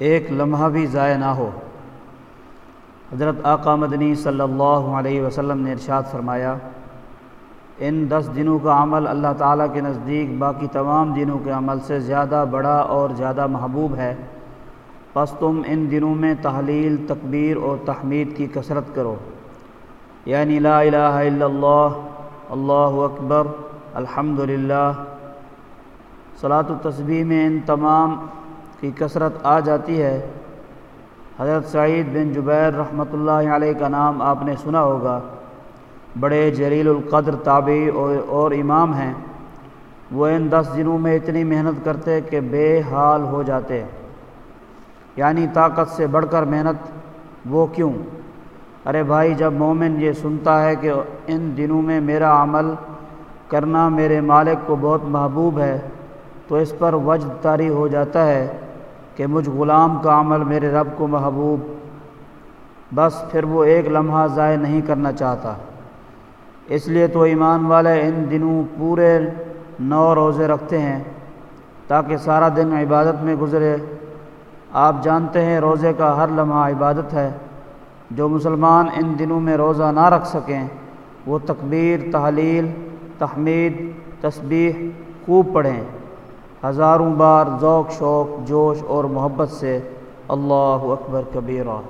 ایک لمحہ بھی ضائع نہ ہو۔ حضرت آقا مدنی صلی اللہ علیہ وسلم نے ارشاد فرمایا، ان دس دنوں کا عمل اللہ تعالیٰ کے نزدیک باقی تمام دنوں کے عمل سے زیادہ بڑا اور زیادہ محبوب ہے۔ پس تم ان دنوں میں تحلیل، تکبیر اور تحمید کی کثرت کرو۔ یعنی لا الہ الا اللہ اللہ اکبر الحمد للہ صلاۃ التصبیح میں ان تمام کی کثرت آ جاتی ہے۔ حضرت سعید بن جبیر رحمۃ اللہ علیہ کا نام آپ نے سنا ہوگا۔ بڑے جلیل القدر تابعی اور امام ہیں۔ وہ ان دس دنوں میں اتنی محنت کرتے کہ بے حال ہو جاتے۔ یعنی طاقت سے بڑھ کر محنت، وہ کیوں؟ ارے بھائی، جب مومن یہ سنتا ہے کہ ان دنوں میں میرا عمل کرنا میرے مالک کو بہت محبوب ہے، تو اس پر وجد طاری ہو جاتا ہے۔ کہ مجھ غلام کا عمل میرے رب کو محبوب، بس پھر وہ ایک لمحہ ضائع نہیں کرنا چاہتا۔ اس لیے تو ایمان والے ان دنوں پورے نو روزے رکھتے ہیں تاکہ سارا دن عبادت میں گزرے۔ آپ جانتے ہیں روزے کا ہر لمحہ عبادت ہے۔ جو مسلمان ان دنوں میں روزہ نہ رکھ سکیں، وہ تکبیر، تحلیل، تحمید، تسبیح، خوب پڑھیں۔ ہزاروں بار ذوق شوق جوش اور محبت سے اللہ اکبر کبیرہ۔